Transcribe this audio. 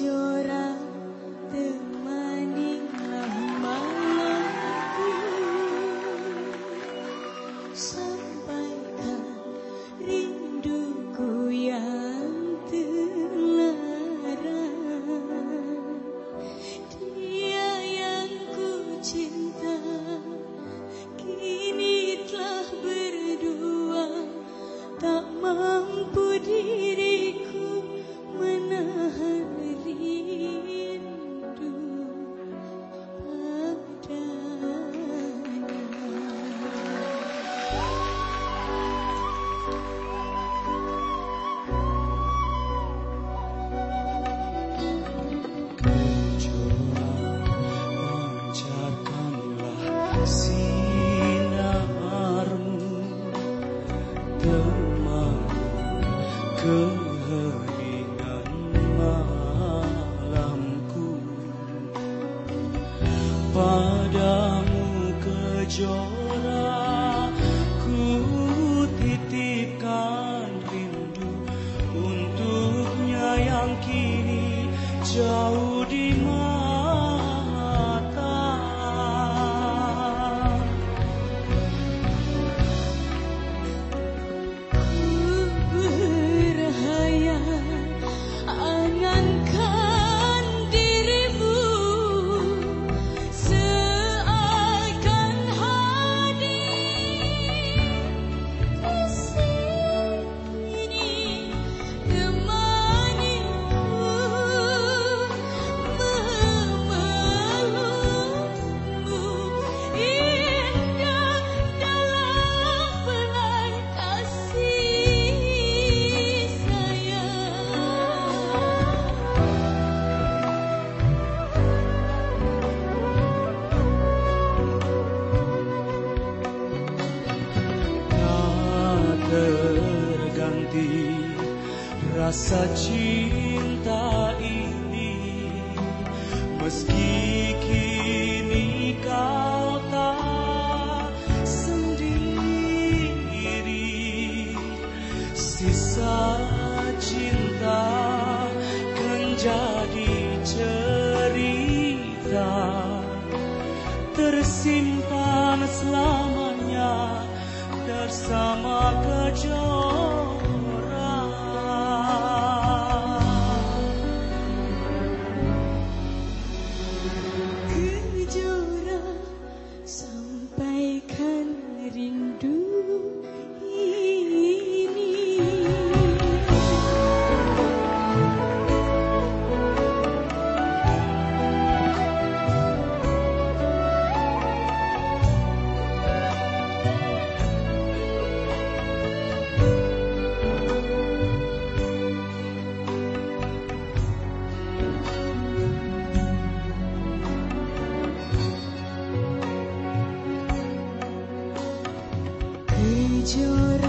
yo keheningan malamku padamu kejora rasa cinta ini meski kini kau tak sendiri sisa cinta kan jadi cerita tersimpan Kejora